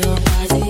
van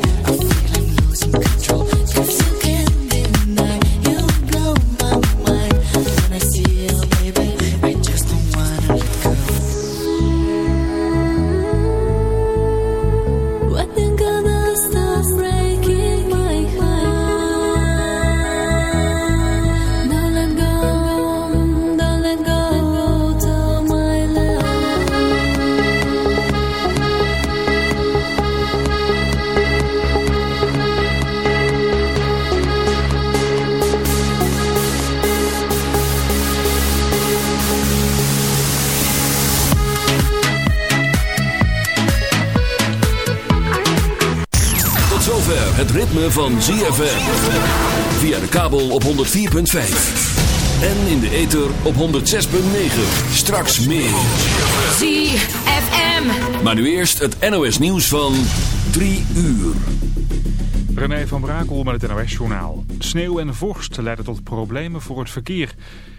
ZFM. Via de kabel op 104.5. En in de ether op 106.9. Straks meer. ZFM. Maar nu eerst het NOS nieuws van 3 uur. René van Brakel met het NOS-journaal. Sneeuw en vorst leiden tot problemen voor het verkeer.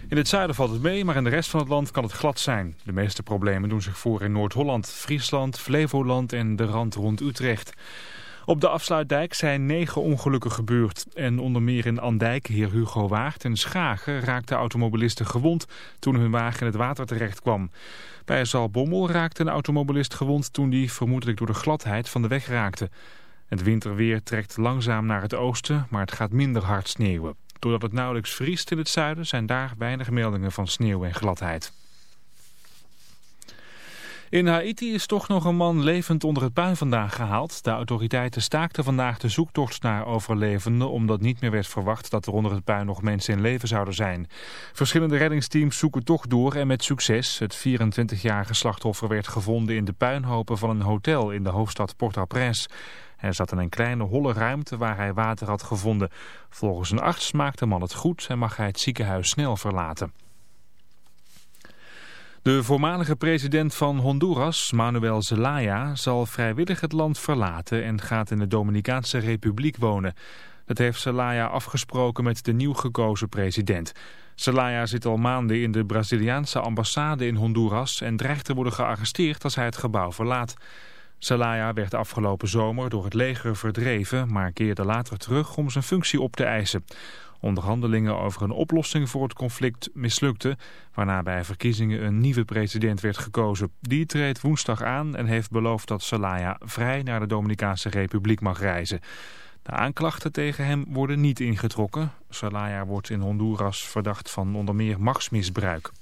In het zuiden valt het mee, maar in de rest van het land kan het glad zijn. De meeste problemen doen zich voor in Noord-Holland, Friesland, Flevoland en de rand rond Utrecht. Op de afsluitdijk zijn negen ongelukken gebeurd. En onder meer in Andijk, heer Hugo Waard en Schagen raakten automobilisten gewond toen hun wagen in het water terecht kwam. Bij Zalbommel raakte een automobilist gewond toen die vermoedelijk door de gladheid van de weg raakte. Het winterweer trekt langzaam naar het oosten, maar het gaat minder hard sneeuwen. Doordat het nauwelijks vriest in het zuiden zijn daar weinig meldingen van sneeuw en gladheid. In Haiti is toch nog een man levend onder het puin vandaag gehaald. De autoriteiten staakten vandaag de zoektocht naar overlevenden... omdat niet meer werd verwacht dat er onder het puin nog mensen in leven zouden zijn. Verschillende reddingsteams zoeken toch door en met succes. Het 24-jarige slachtoffer werd gevonden in de puinhopen van een hotel in de hoofdstad Port-au-Prince. Hij zat in een kleine holle ruimte waar hij water had gevonden. Volgens een arts maakt de man het goed en mag hij het ziekenhuis snel verlaten. De voormalige president van Honduras, Manuel Zelaya, zal vrijwillig het land verlaten en gaat in de Dominicaanse Republiek wonen. Dat heeft Zelaya afgesproken met de nieuw gekozen president. Zelaya zit al maanden in de Braziliaanse ambassade in Honduras en dreigt te worden gearresteerd als hij het gebouw verlaat. Zelaya werd afgelopen zomer door het leger verdreven, maar keerde later terug om zijn functie op te eisen. Onderhandelingen over een oplossing voor het conflict mislukten, waarna bij verkiezingen een nieuwe president werd gekozen. Die treedt woensdag aan en heeft beloofd dat Zelaya vrij naar de Dominicaanse Republiek mag reizen. De aanklachten tegen hem worden niet ingetrokken. Zelaya wordt in Honduras verdacht van onder meer machtsmisbruik.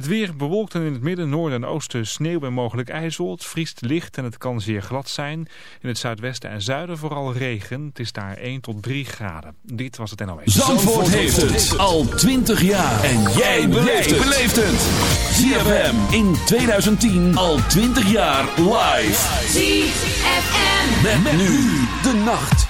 Het weer bewolkt en in het midden, noorden en oosten sneeuw en mogelijk ijzel. Het vriest licht en het kan zeer glad zijn. In het zuidwesten en zuiden vooral regen. Het is daar 1 tot 3 graden. Dit was het NOS. Zandvoort, heeft het al 20 jaar. En jij beleeft het. ZFM in 2010 al 20 jaar live. ZFM. met nu de nacht.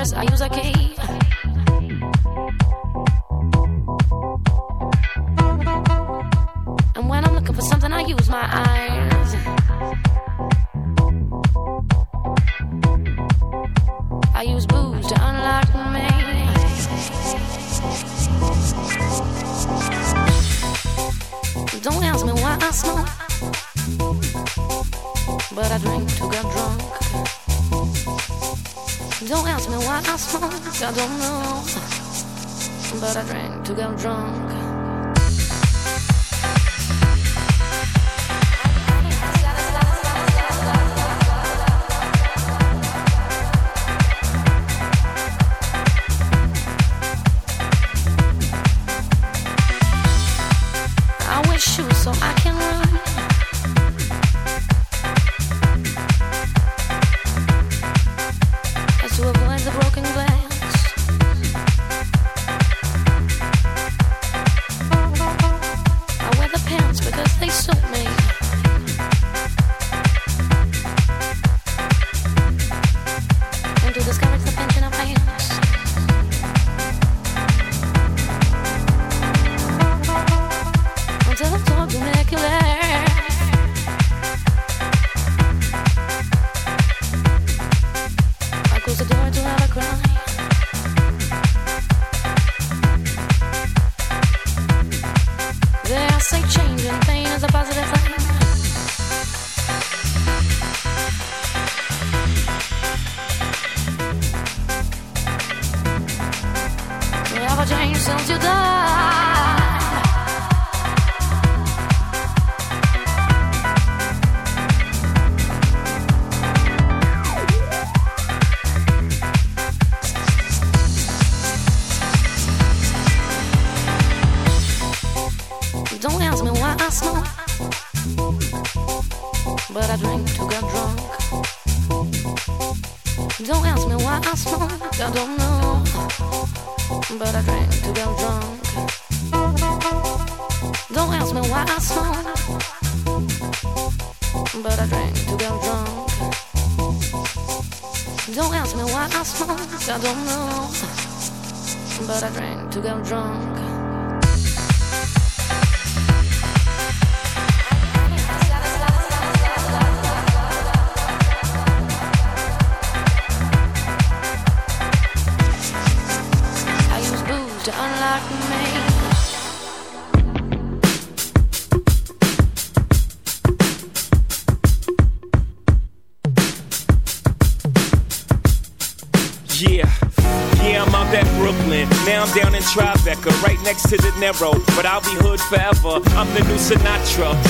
I use a key. J'adore forever. I'm the new Sinatra,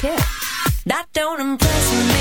Pitt. That don't impress me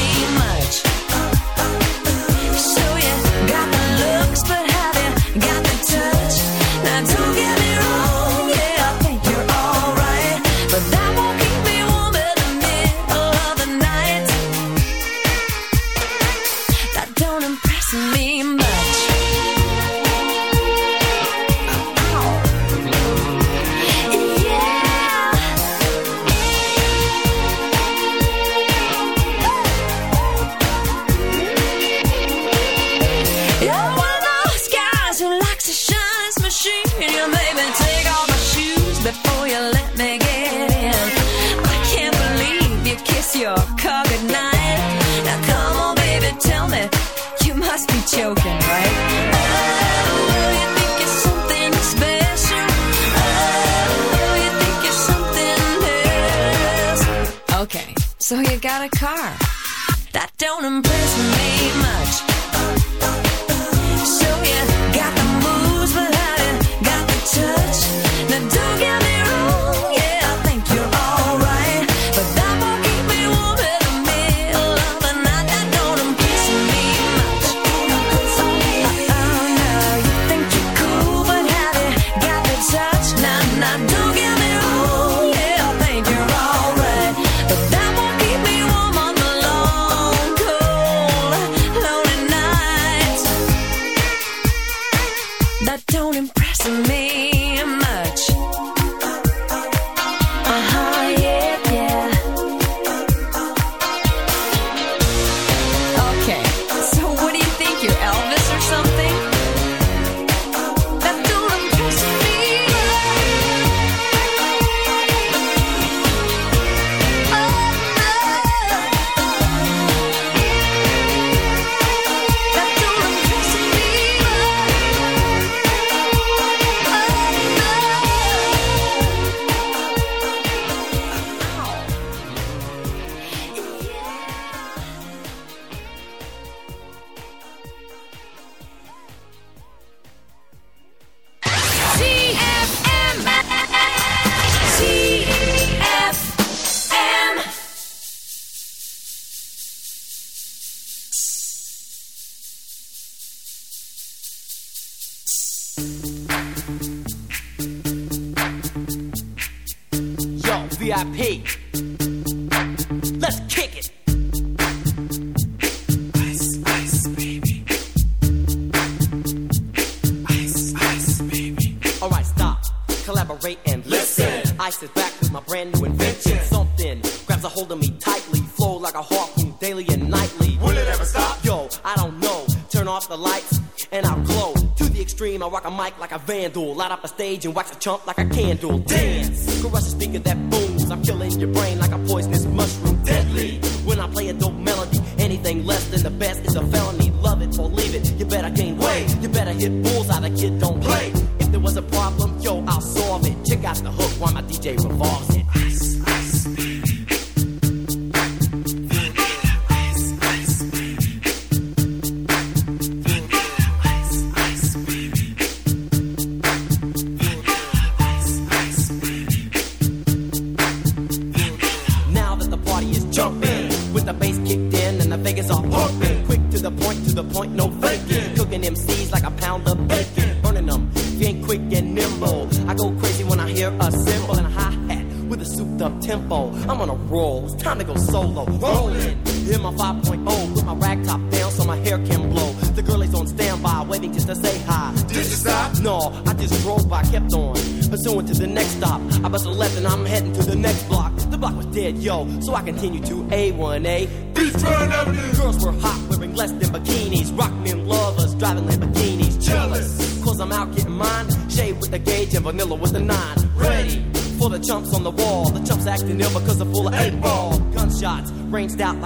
chump like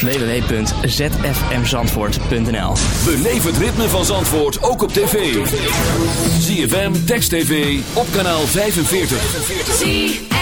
www.zfmzandvoort.nl Beleef het ritme van Zandvoort ook op tv. ZFM, Text TV, op kanaal 45.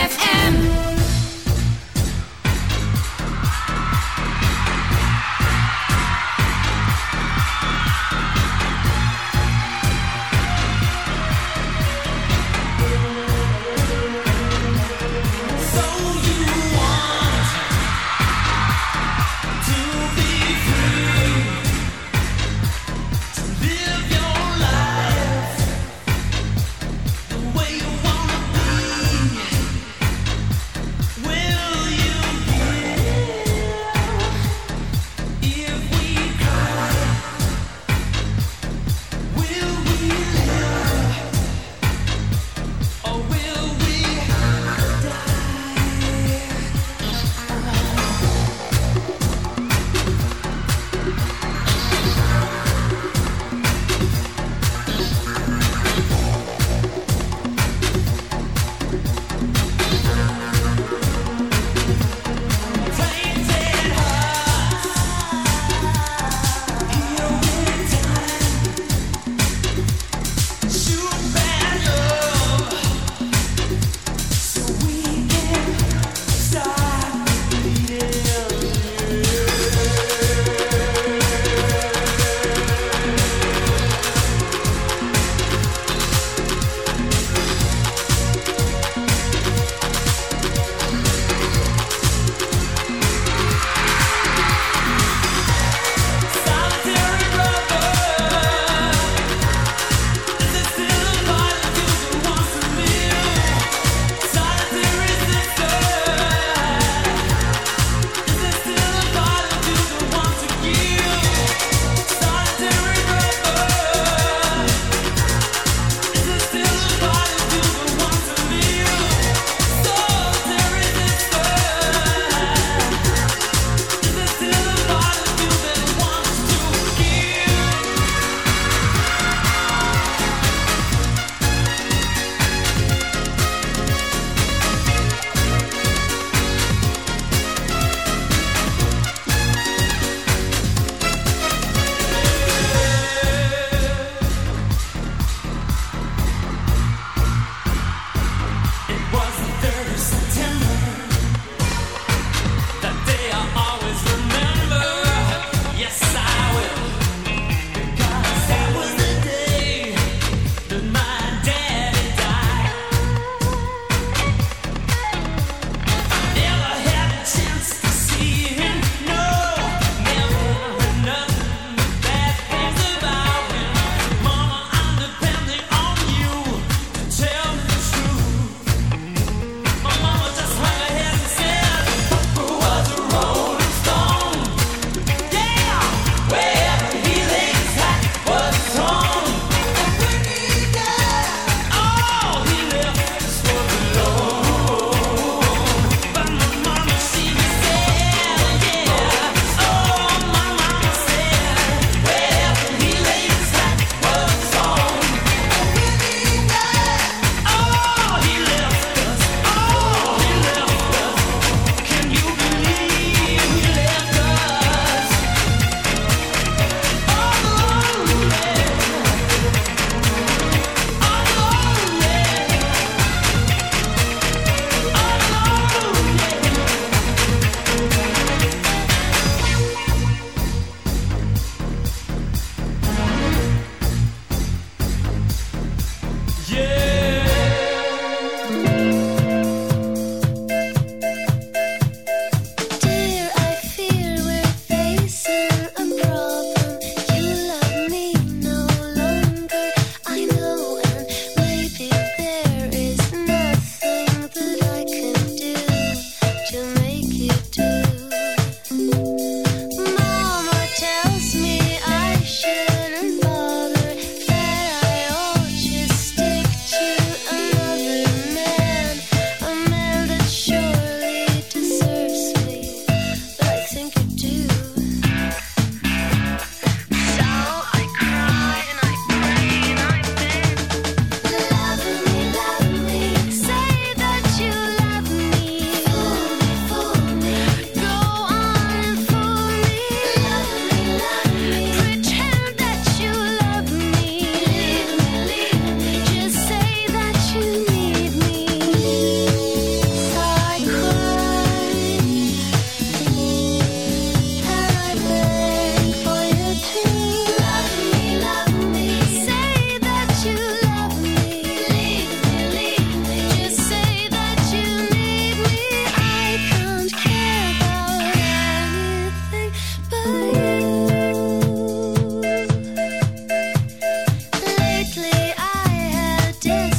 did.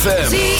ZFM.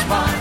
spot.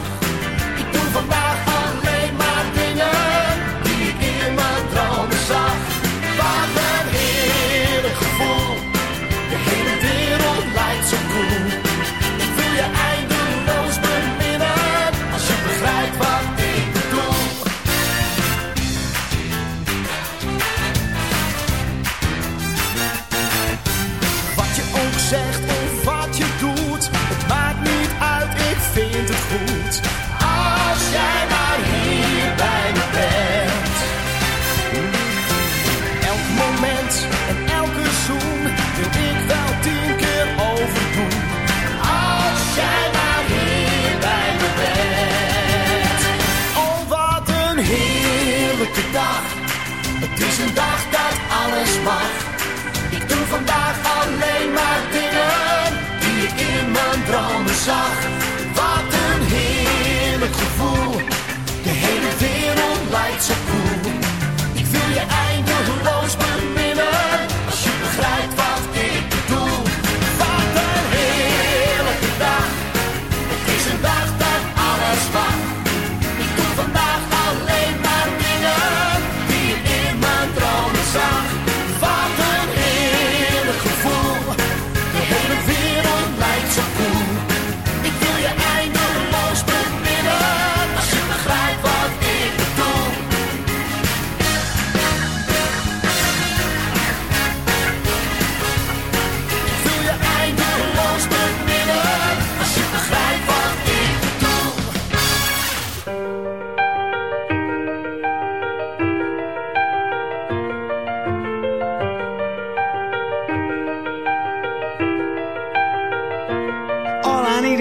zo. Ik wil je eindeloos